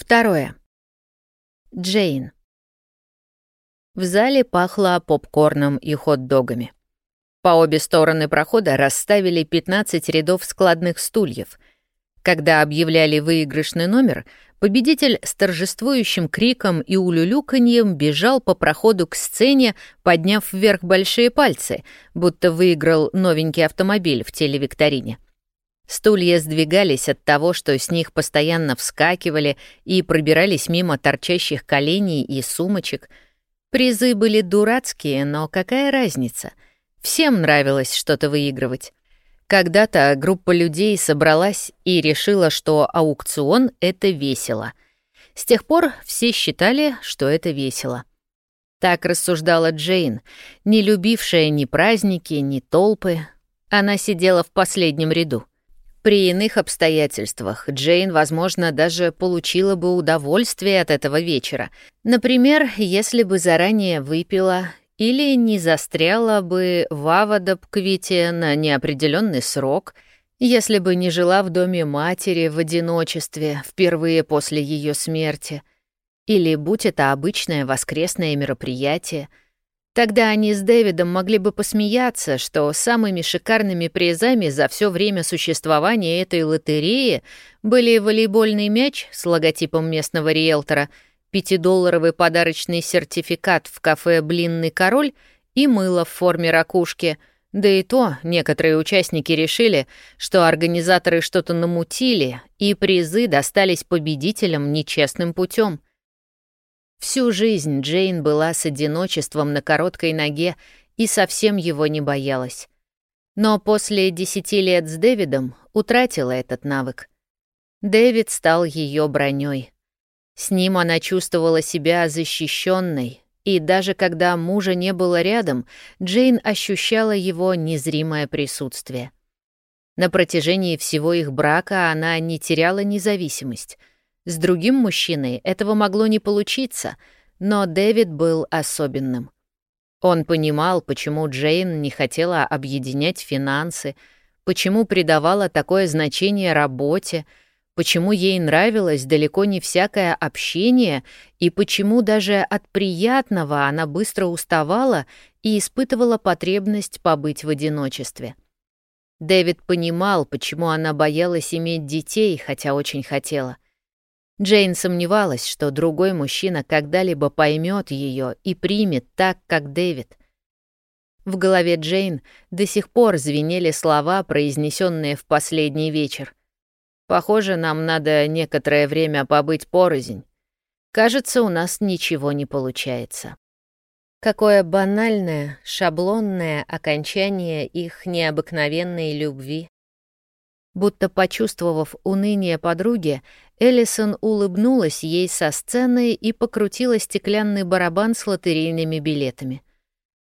Второе. Джейн. В зале пахло попкорном и хот-догами. По обе стороны прохода расставили 15 рядов складных стульев. Когда объявляли выигрышный номер, победитель с торжествующим криком и улюлюканьем бежал по проходу к сцене, подняв вверх большие пальцы, будто выиграл новенький автомобиль в телевикторине. Стулья сдвигались от того, что с них постоянно вскакивали и пробирались мимо торчащих коленей и сумочек. Призы были дурацкие, но какая разница? Всем нравилось что-то выигрывать. Когда-то группа людей собралась и решила, что аукцион — это весело. С тех пор все считали, что это весело. Так рассуждала Джейн, не любившая ни праздники, ни толпы. Она сидела в последнем ряду. При иных обстоятельствах Джейн, возможно, даже получила бы удовольствие от этого вечера. Например, если бы заранее выпила или не застряла бы в Авадабквите на неопределенный срок, если бы не жила в доме матери в одиночестве впервые после ее смерти, или будь это обычное воскресное мероприятие — Тогда они с Дэвидом могли бы посмеяться, что самыми шикарными призами за все время существования этой лотереи были волейбольный мяч с логотипом местного риэлтора, пятидолларовый подарочный сертификат в кафе «Блинный король» и мыло в форме ракушки. Да и то некоторые участники решили, что организаторы что-то намутили, и призы достались победителям нечестным путем. Всю жизнь Джейн была с одиночеством на короткой ноге и совсем его не боялась. Но после десяти лет с Дэвидом утратила этот навык. Дэвид стал ее броней. С ним она чувствовала себя защищенной, и даже когда мужа не было рядом, Джейн ощущала его незримое присутствие. На протяжении всего их брака она не теряла независимость — с другим мужчиной этого могло не получиться, но Дэвид был особенным. Он понимал, почему Джейн не хотела объединять финансы, почему придавала такое значение работе, почему ей нравилось далеко не всякое общение и почему даже от приятного она быстро уставала и испытывала потребность побыть в одиночестве. Дэвид понимал, почему она боялась иметь детей, хотя очень хотела — Джейн сомневалась, что другой мужчина когда-либо поймет ее и примет так, как Дэвид. В голове Джейн до сих пор звенели слова, произнесенные в последний вечер. «Похоже, нам надо некоторое время побыть порознь. Кажется, у нас ничего не получается». Какое банальное, шаблонное окончание их необыкновенной любви. Будто почувствовав уныние подруги, Эллисон улыбнулась ей со сцены и покрутила стеклянный барабан с лотерейными билетами.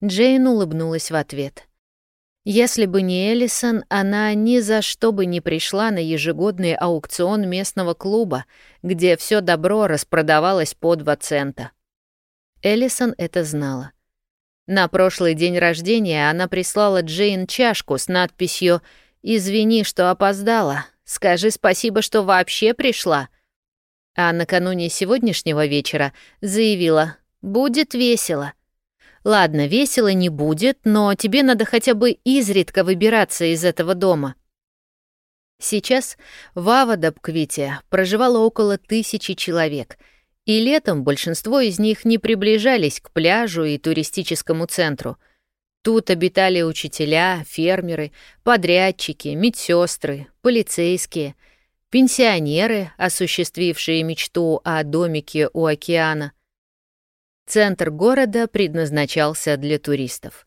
Джейн улыбнулась в ответ. Если бы не Эллисон, она ни за что бы не пришла на ежегодный аукцион местного клуба, где все добро распродавалось по два цента. Эллисон это знала. На прошлый день рождения она прислала Джейн чашку с надписью «Извини, что опоздала. Скажи спасибо, что вообще пришла». А накануне сегодняшнего вечера заявила «Будет весело». «Ладно, весело не будет, но тебе надо хотя бы изредка выбираться из этого дома». Сейчас в Авадабквите проживало около тысячи человек, и летом большинство из них не приближались к пляжу и туристическому центру — Тут обитали учителя, фермеры, подрядчики, медсестры, полицейские, пенсионеры, осуществившие мечту о домике у океана. Центр города предназначался для туристов.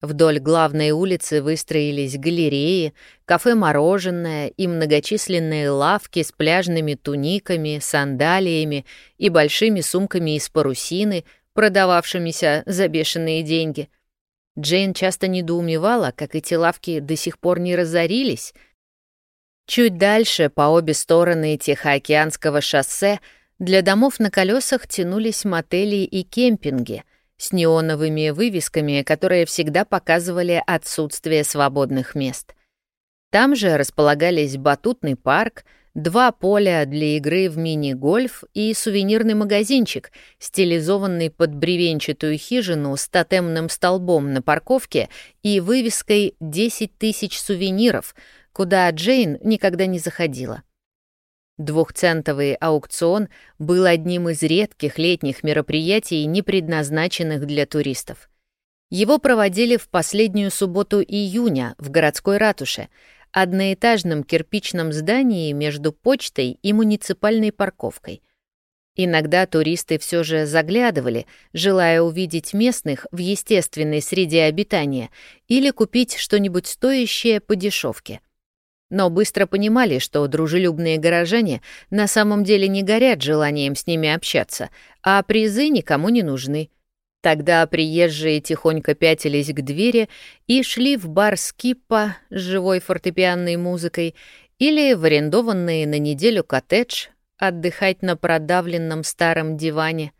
Вдоль главной улицы выстроились галереи, кафе-мороженое и многочисленные лавки с пляжными туниками, сандалиями и большими сумками из парусины, продававшимися за бешеные деньги — Джейн часто недоумевала, как эти лавки до сих пор не разорились. Чуть дальше, по обе стороны Тихоокеанского шоссе, для домов на колесах тянулись мотели и кемпинги с неоновыми вывесками, которые всегда показывали отсутствие свободных мест. Там же располагались батутный парк, два поля для игры в мини-гольф и сувенирный магазинчик, стилизованный под бревенчатую хижину с тотемным столбом на парковке и вывеской «10 тысяч сувениров», куда Джейн никогда не заходила. Двухцентовый аукцион был одним из редких летних мероприятий, не предназначенных для туристов. Его проводили в последнюю субботу июня в городской ратуше, одноэтажном кирпичном здании между почтой и муниципальной парковкой. Иногда туристы все же заглядывали, желая увидеть местных в естественной среде обитания или купить что-нибудь стоящее по дешевке — но быстро понимали, что дружелюбные горожане на самом деле не горят желанием с ними общаться, а призы никому не нужны. Тогда приезжие тихонько пятились к двери и шли в бар Скиппа с живой фортепианной музыкой или в арендованный на неделю коттедж отдыхать на продавленном старом диване.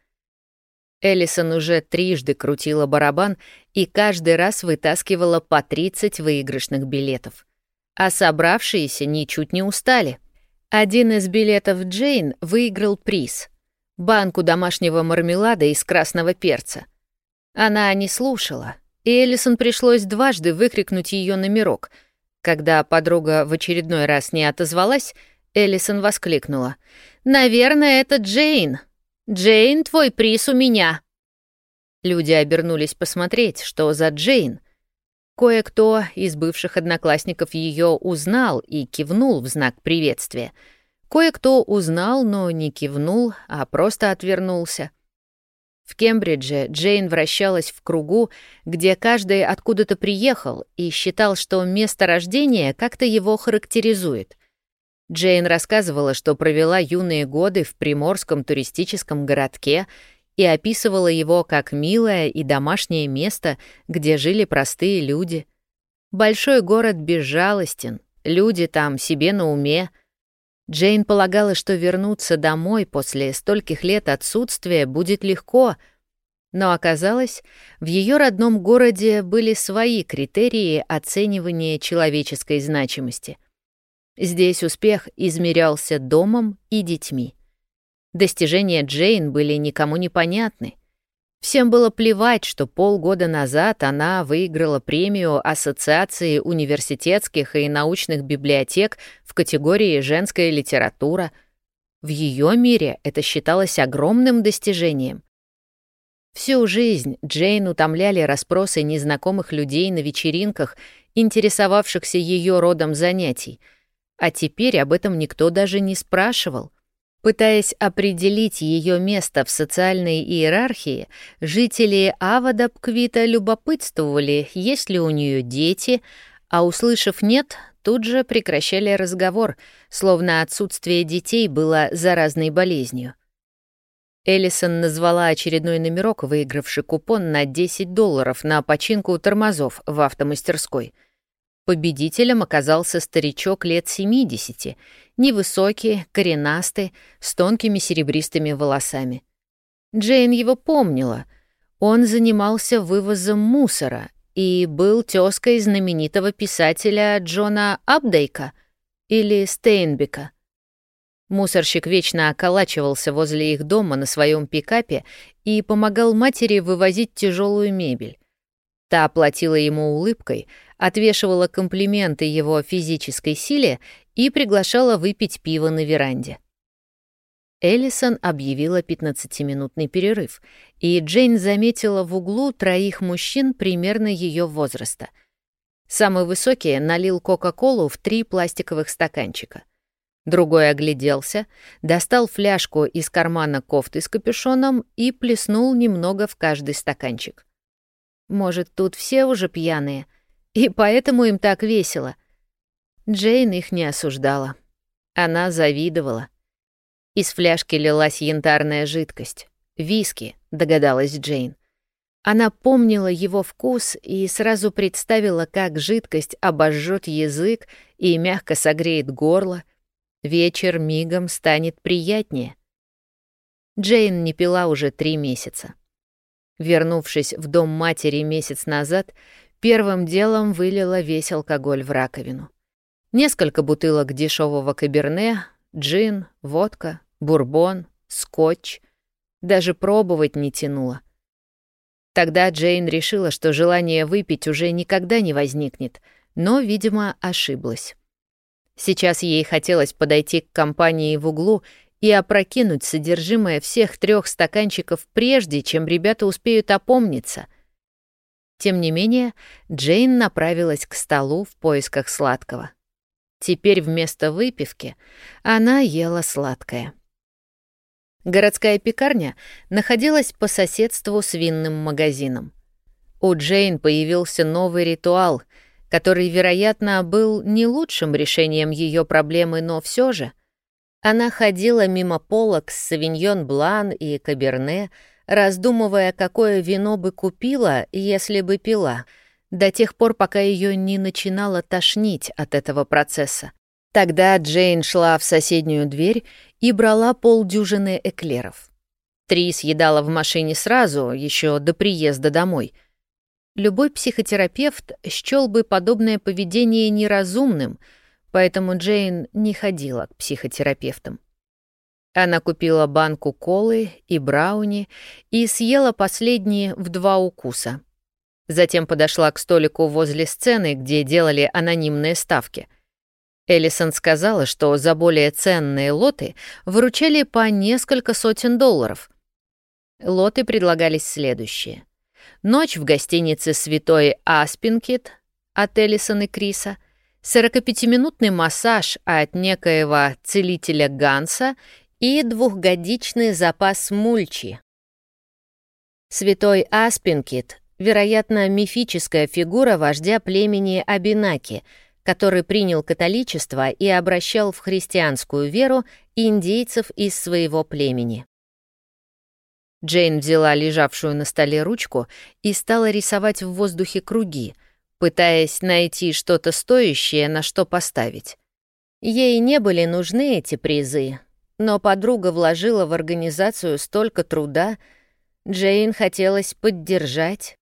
Эллисон уже трижды крутила барабан и каждый раз вытаскивала по 30 выигрышных билетов а собравшиеся ничуть не устали. Один из билетов Джейн выиграл приз — банку домашнего мармелада из красного перца. Она не слушала, и Эллисон пришлось дважды выкрикнуть ее номерок. Когда подруга в очередной раз не отозвалась, Эллисон воскликнула. «Наверное, это Джейн. Джейн, твой приз у меня». Люди обернулись посмотреть, что за Джейн, Кое-кто из бывших одноклассников ее узнал и кивнул в знак приветствия. Кое-кто узнал, но не кивнул, а просто отвернулся. В Кембридже Джейн вращалась в кругу, где каждый откуда-то приехал и считал, что место рождения как-то его характеризует. Джейн рассказывала, что провела юные годы в приморском туристическом городке — и описывала его как милое и домашнее место, где жили простые люди. Большой город безжалостен, люди там себе на уме. Джейн полагала, что вернуться домой после стольких лет отсутствия будет легко, но оказалось, в ее родном городе были свои критерии оценивания человеческой значимости. Здесь успех измерялся домом и детьми. Достижения Джейн были никому не понятны. Всем было плевать, что полгода назад она выиграла премию Ассоциации университетских и научных библиотек в категории «Женская литература». В ее мире это считалось огромным достижением. Всю жизнь Джейн утомляли расспросы незнакомых людей на вечеринках, интересовавшихся ее родом занятий. А теперь об этом никто даже не спрашивал. Пытаясь определить ее место в социальной иерархии, жители Авадабквита любопытствовали, есть ли у нее дети, а услышав «нет», тут же прекращали разговор, словно отсутствие детей было заразной болезнью. Эллисон назвала очередной номерок, выигравший купон на 10 долларов на починку тормозов в автомастерской — Победителем оказался старичок лет 70, невысокий, коренастый, с тонкими серебристыми волосами. Джейн его помнила. Он занимался вывозом мусора и был тёзкой знаменитого писателя Джона Абдейка или Стейнбека. Мусорщик вечно околачивался возле их дома на своем пикапе и помогал матери вывозить тяжелую мебель. Та платила ему улыбкой, отвешивала комплименты его физической силе и приглашала выпить пиво на веранде. Эллисон объявила 15-минутный перерыв, и Джейн заметила в углу троих мужчин примерно ее возраста. Самый высокий налил Кока-Колу в три пластиковых стаканчика. Другой огляделся, достал фляжку из кармана кофты с капюшоном и плеснул немного в каждый стаканчик. Может, тут все уже пьяные, и поэтому им так весело. Джейн их не осуждала. Она завидовала. Из фляжки лилась янтарная жидкость. Виски, догадалась Джейн. Она помнила его вкус и сразу представила, как жидкость обожжет язык и мягко согреет горло. Вечер мигом станет приятнее. Джейн не пила уже три месяца. Вернувшись в дом матери месяц назад, первым делом вылила весь алкоголь в раковину. Несколько бутылок дешевого каберне, Джин, водка, бурбон, скотч. Даже пробовать не тянуло. Тогда Джейн решила, что желание выпить уже никогда не возникнет, но, видимо, ошиблась. Сейчас ей хотелось подойти к компании в углу и опрокинуть содержимое всех трех стаканчиков прежде, чем ребята успеют опомниться. Тем не менее, Джейн направилась к столу в поисках сладкого. Теперь вместо выпивки она ела сладкое. Городская пекарня находилась по соседству с винным магазином. У Джейн появился новый ритуал, который, вероятно, был не лучшим решением ее проблемы, но все же. Она ходила мимо полок с савиньон блан и каберне, раздумывая, какое вино бы купила, если бы пила, до тех пор, пока ее не начинало тошнить от этого процесса. Тогда Джейн шла в соседнюю дверь и брала полдюжины эклеров. Три съедала в машине сразу, еще до приезда домой. Любой психотерапевт счел бы подобное поведение неразумным, поэтому Джейн не ходила к психотерапевтам. Она купила банку колы и брауни и съела последние в два укуса. Затем подошла к столику возле сцены, где делали анонимные ставки. Эллисон сказала, что за более ценные лоты выручали по несколько сотен долларов. Лоты предлагались следующие. Ночь в гостинице «Святой Аспинкит» от Эллисон и Криса, 45-минутный массаж от некоего целителя Ганса и двухгодичный запас мульчи. Святой Аспинкит, вероятно, мифическая фигура вождя племени Абинаки, который принял католичество и обращал в христианскую веру индейцев из своего племени. Джейн взяла лежавшую на столе ручку и стала рисовать в воздухе круги, пытаясь найти что-то стоящее, на что поставить. Ей не были нужны эти призы, но подруга вложила в организацию столько труда, Джейн хотелось поддержать.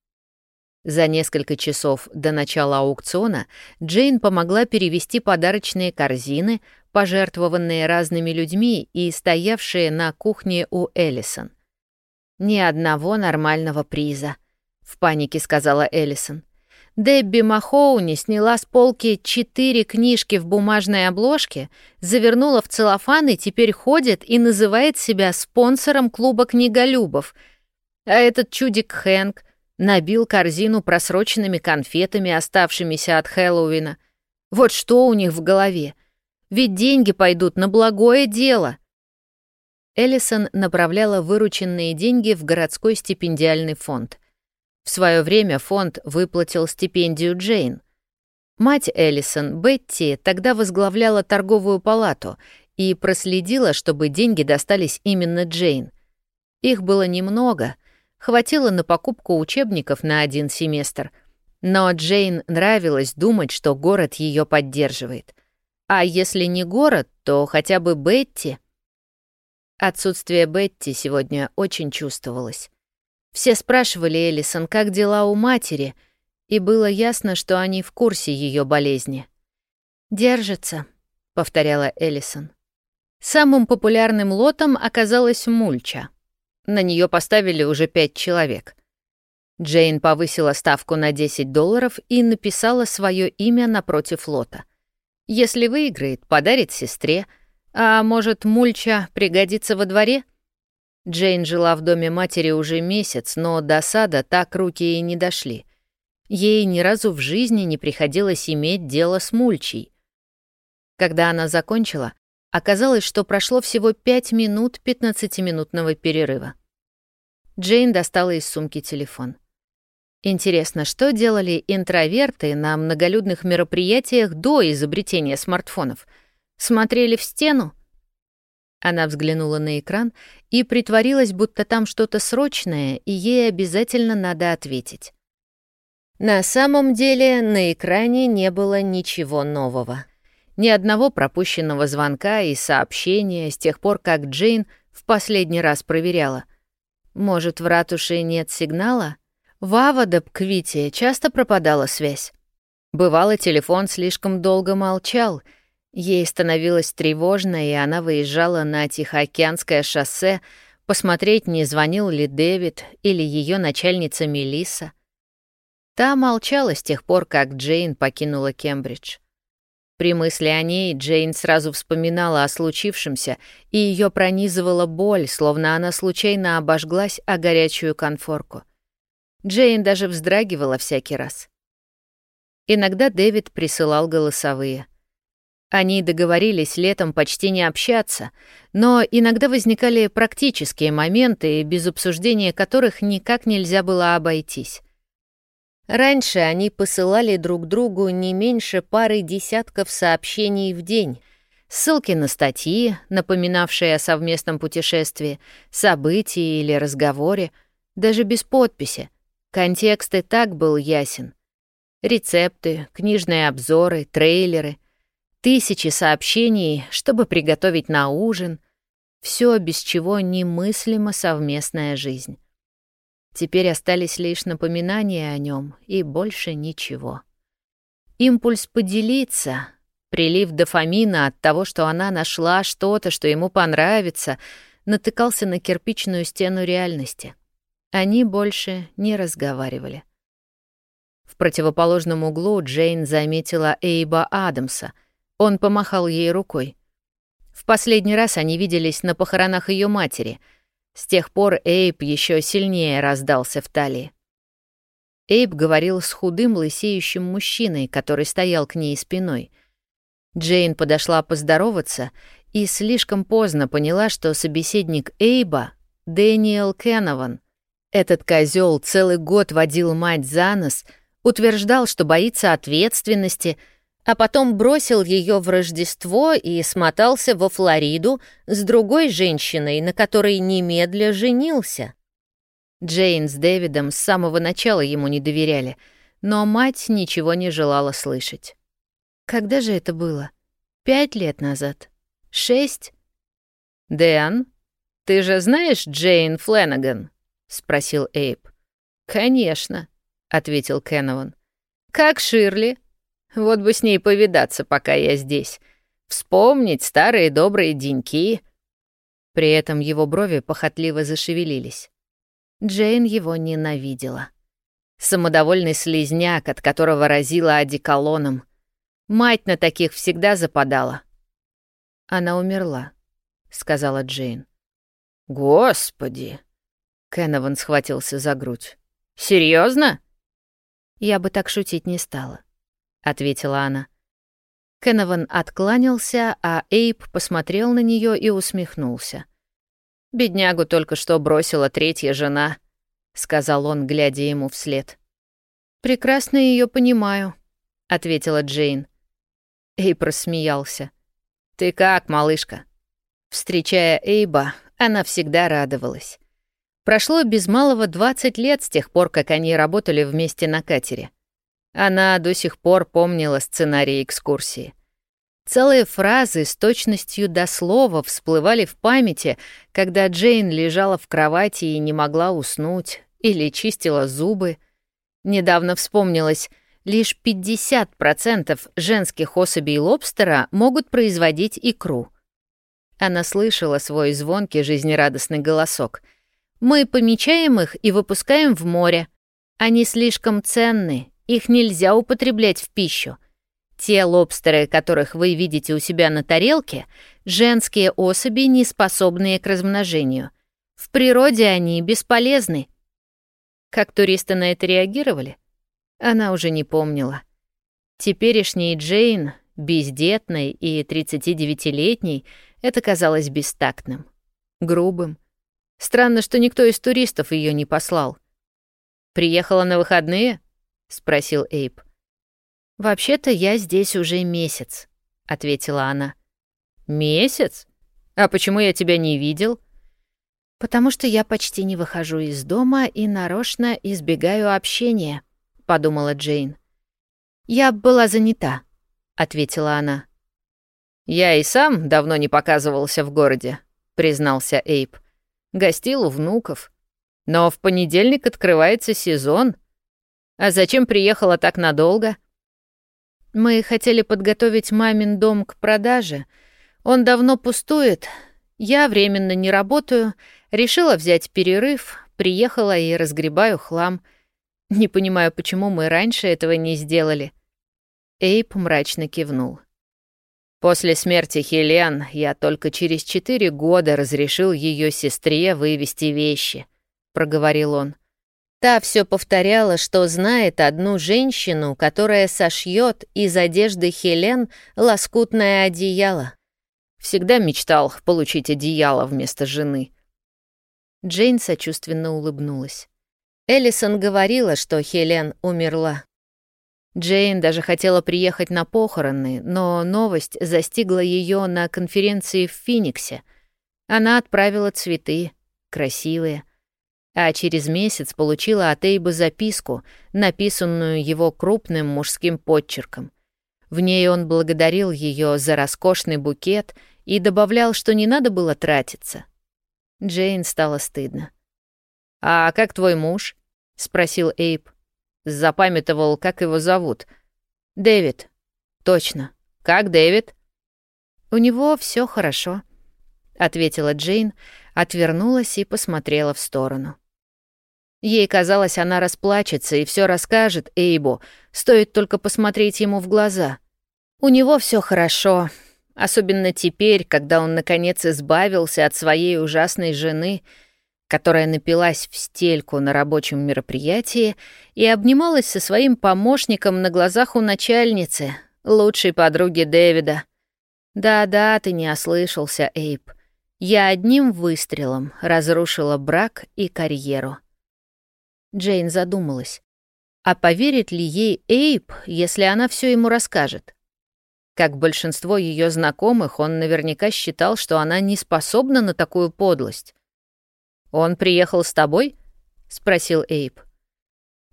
За несколько часов до начала аукциона Джейн помогла перевести подарочные корзины, пожертвованные разными людьми и стоявшие на кухне у Эллисон. «Ни одного нормального приза», — в панике сказала Эллисон. Дебби Махоуни сняла с полки четыре книжки в бумажной обложке, завернула в целлофан и теперь ходит и называет себя спонсором клуба книголюбов. А этот чудик Хэнк набил корзину просроченными конфетами, оставшимися от Хэллоуина. Вот что у них в голове. Ведь деньги пойдут на благое дело. Эллисон направляла вырученные деньги в городской стипендиальный фонд. В свое время фонд выплатил стипендию Джейн. Мать Эллисон, Бетти, тогда возглавляла торговую палату и проследила, чтобы деньги достались именно Джейн. Их было немного, хватило на покупку учебников на один семестр, но Джейн нравилось думать, что город ее поддерживает. А если не город, то хотя бы Бетти. Отсутствие Бетти сегодня очень чувствовалось. Все спрашивали Элисон, как дела у матери, и было ясно, что они в курсе ее болезни. «Держится», — повторяла Элисон. Самым популярным лотом оказалась мульча. На нее поставили уже пять человек. Джейн повысила ставку на 10 долларов и написала свое имя напротив лота. Если выиграет, подарит сестре, а может, мульча пригодится во дворе — Джейн жила в доме матери уже месяц, но до сада так руки и не дошли. Ей ни разу в жизни не приходилось иметь дело с мульчей. Когда она закончила, оказалось, что прошло всего пять минут пятнадцатиминутного перерыва. Джейн достала из сумки телефон. Интересно, что делали интроверты на многолюдных мероприятиях до изобретения смартфонов? Смотрели в стену? Она взглянула на экран и притворилась, будто там что-то срочное, и ей обязательно надо ответить. На самом деле на экране не было ничего нового. Ни одного пропущенного звонка и сообщения с тех пор, как Джейн в последний раз проверяла. Может, в ратуше нет сигнала? В Авадаб-Квите часто пропадала связь. Бывало, телефон слишком долго молчал, Ей становилось тревожно, и она выезжала на Тихоокеанское шоссе посмотреть, не звонил ли Дэвид или ее начальница Мелисса. Та молчала с тех пор, как Джейн покинула Кембридж. При мысли о ней Джейн сразу вспоминала о случившемся, и ее пронизывала боль, словно она случайно обожглась о горячую конфорку. Джейн даже вздрагивала всякий раз. Иногда Дэвид присылал голосовые. Они договорились летом почти не общаться, но иногда возникали практические моменты, без обсуждения которых никак нельзя было обойтись. Раньше они посылали друг другу не меньше пары десятков сообщений в день, ссылки на статьи, напоминавшие о совместном путешествии, событии или разговоре, даже без подписи. Контекст и так был ясен. Рецепты, книжные обзоры, трейлеры, тысячи сообщений, чтобы приготовить на ужин — все, без чего немыслима совместная жизнь. Теперь остались лишь напоминания о нем и больше ничего. Импульс поделиться, прилив дофамина от того, что она нашла что-то, что ему понравится, натыкался на кирпичную стену реальности. Они больше не разговаривали. В противоположном углу Джейн заметила Эйба Адамса. Он помахал ей рукой. В последний раз они виделись на похоронах ее матери — с тех пор Эйб еще сильнее раздался в талии. Эйб говорил с худым лысеющим мужчиной, который стоял к ней спиной. Джейн подошла поздороваться и слишком поздно поняла, что собеседник Эйба — Дэниел Кенован. Этот козел целый год водил мать за нос, утверждал, что боится ответственности — а потом бросил ее в Рождество и смотался во Флориду с другой женщиной, на которой немедля женился. Джейн с Дэвидом с самого начала ему не доверяли, но мать ничего не желала слышать. Когда же это было? Пять лет назад? Шесть? «Дэн, ты же знаешь Джейн Фленаган?» — спросил Эйб. «Конечно», — ответил Кеннован. «Как Ширли?» Вот бы с ней повидаться, пока я здесь. Вспомнить старые добрые деньки. При этом его брови похотливо зашевелились. Джейн его ненавидела. Самодовольный слезняк, от которого разила одеколоном. Мать на таких всегда западала. Она умерла, сказала Джейн. Господи! Кенован схватился за грудь. Серьезно? Я бы так шутить не стала. — ответила она. Кенован откланялся, а Эйб посмотрел на нее и усмехнулся. «Беднягу только что бросила третья жена», — сказал он, глядя ему вслед. «Прекрасно ее понимаю», — ответила Джейн. Эйб рассмеялся. «Ты как, малышка?» Встречая Эйба, она всегда радовалась. Прошло без малого 20 лет с тех пор, как они работали вместе на катере. Она до сих пор помнила сценарий экскурсии. Целые фразы с точностью до слова всплывали в памяти, когда Джейн лежала в кровати и не могла уснуть, или чистила зубы. Недавно вспомнилось, лишь 50% женских особей лобстера могут производить икру. Она слышала свой звонкий жизнерадостный голосок. «Мы помечаем их и выпускаем в море. Они слишком ценны, их нельзя употреблять в пищу. Те лобстеры, которых вы видите у себя на тарелке, женские особи, не способные к размножению. В природе они бесполезны. Как туристы на это реагировали? Она уже не помнила. Теперешний Джейн, бездетной и 39-летней, это казалось бестактным, грубым. Странно, что никто из туристов ее не послал. Приехала на выходные? Спросил Эйп. Вообще-то я здесь уже месяц, ответила она. Месяц? А почему я тебя не видел? Потому что я почти не выхожу из дома и нарочно избегаю общения, подумала Джейн. Я была занята, ответила она. Я и сам давно не показывался в городе, признался Эйп. Гостил у внуков. Но в понедельник открывается сезон, а зачем приехала так надолго? Мы хотели подготовить мамин дом к продаже. Он давно пустует. Я временно не работаю. Решила взять перерыв, приехала и разгребаю хлам. Не понимаю, почему мы раньше этого не сделали. Эйп мрачно кивнул. После смерти Хелен я только через четыре года разрешил ее сестре вывести вещи, проговорил он. Та все повторяла, что знает одну женщину, которая сошьет из одежды Хелен лоскутное одеяло. Всегда мечтал получить одеяло вместо жены. Джейн сочувственно улыбнулась. Эллисон говорила, что Хелен умерла. Джейн даже хотела приехать на похороны, но новость застигла ее на конференции в Финиксе. Она отправила цветы, красивые — а через месяц получила от Эйба записку, написанную его крупным мужским подчерком. В ней он благодарил ее за роскошный букет и добавлял, что не надо было тратиться. Джейн стало стыдно. «А как твой муж?» — спросил Эйб. Запамятовал, как его зовут. «Дэвид». «Точно. Как Дэвид?» «У него все хорошо», — ответила Джейн, отвернулась и посмотрела в сторону. Ей казалось, она расплачется и все расскажет Эйбу, стоит только посмотреть ему в глаза. У него все хорошо, особенно теперь, когда он наконец избавился от своей ужасной жены, которая напилась в стельку на рабочем мероприятии и обнималась со своим помощником на глазах у начальницы, лучшей подруги Дэвида. «Да-да, ты не ослышался, Эйб. Я одним выстрелом разрушила брак и карьеру». Джейн задумалась. А поверит ли ей Эйп, если она все ему расскажет? Как большинство ее знакомых, он наверняка считал, что она не способна на такую подлость. «Он приехал с тобой?» — спросил Эйп.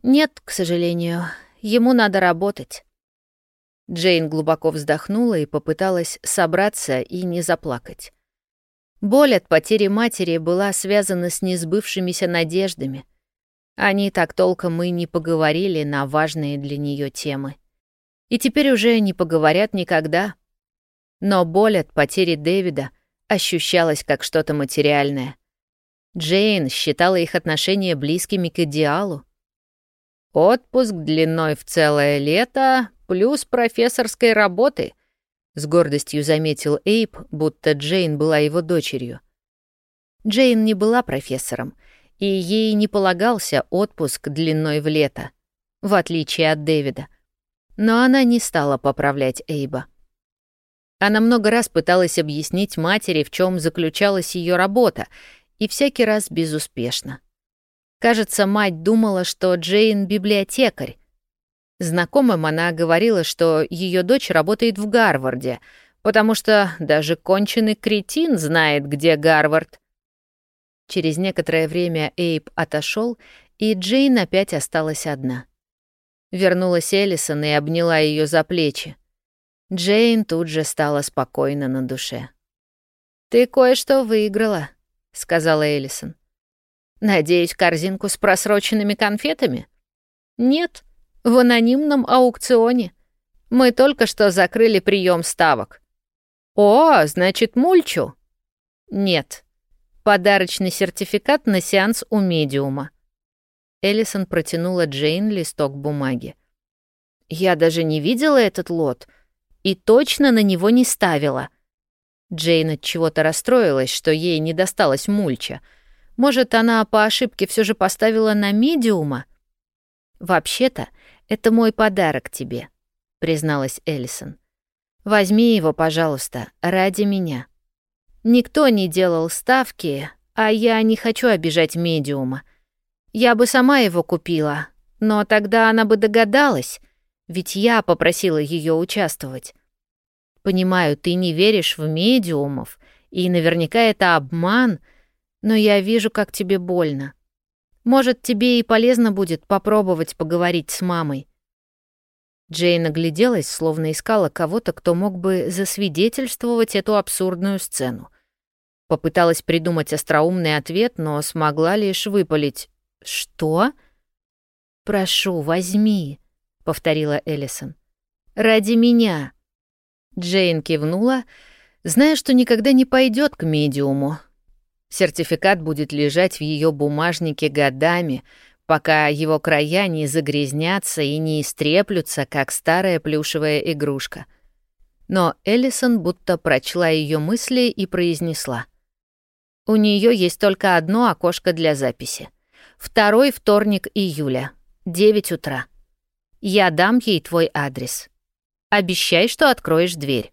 «Нет, к сожалению. Ему надо работать». Джейн глубоко вздохнула и попыталась собраться и не заплакать. Боль от потери матери была связана с несбывшимися надеждами — они так толком и не поговорили на важные для нее темы. И теперь уже не поговорят никогда. Но боль от потери Дэвида ощущалась как что-то материальное. Джейн считала их отношения близкими к идеалу. «Отпуск длиной в целое лето плюс профессорской работы», — с гордостью заметил Эйп, будто Джейн была его дочерью. Джейн не была профессором — и ей не полагался отпуск длиной в лето, в отличие от Дэвида. Но она не стала поправлять Эйба. Она много раз пыталась объяснить матери, в чем заключалась ее работа, и всякий раз безуспешно. Кажется, мать думала, что Джейн — библиотекарь. Знакомым она говорила, что ее дочь работает в Гарварде, потому что даже конченый кретин знает, где Гарвард. Через некоторое время Эйб отошел, и Джейн опять осталась одна. Вернулась Эллисон и обняла ее за плечи. Джейн тут же стала спокойно на душе. «Ты кое-что выиграла», — сказала Эллисон. «Надеюсь, корзинку с просроченными конфетами?» «Нет, в анонимном аукционе. Мы только что закрыли прием ставок». «О, значит, мульчу?» «Нет, Подарочный сертификат на сеанс у медиума. Эллисон протянула Джейн листок бумаги. «Я даже не видела этот лот и точно на него не ставила». Джейн от чего-то расстроилась, что ей не досталось мульча. Может, она по ошибке все же поставила на медиума? «Вообще-то, это мой подарок тебе», — призналась Эллисон. «Возьми его, пожалуйста, ради меня». Никто не делал ставки, а я не хочу обижать медиума. Я бы сама его купила, но тогда она бы догадалась, ведь я попросила ее участвовать. Понимаю, ты не веришь в медиумов, и наверняка это обман, но я вижу, как тебе больно. Может, тебе и полезно будет попробовать поговорить с мамой. Джейн огляделась, словно искала кого-то, кто мог бы засвидетельствовать эту абсурдную сцену. Попыталась придумать остроумный ответ, но смогла лишь выпалить. «Что?» «Прошу, возьми», — повторила Эллисон. Ради меня». Джейн кивнула, зная, что никогда не пойдет к медиуму. Сертификат будет лежать в ее бумажнике годами, пока его края не загрязнятся и не истреплются, как старая плюшевая игрушка. Но Эллисон будто прочла ее мысли и произнесла. «У нее есть только одно окошко для записи. Второй вторник июля, 9 утра. Я дам ей твой адрес. Обещай, что откроешь дверь».